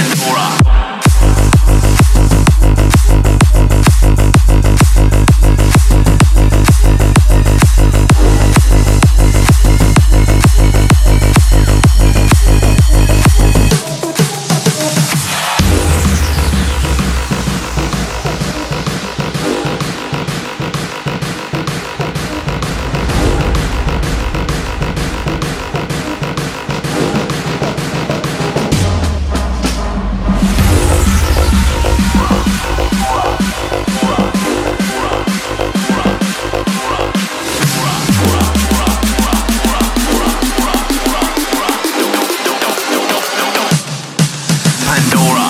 Pandora. Pandora.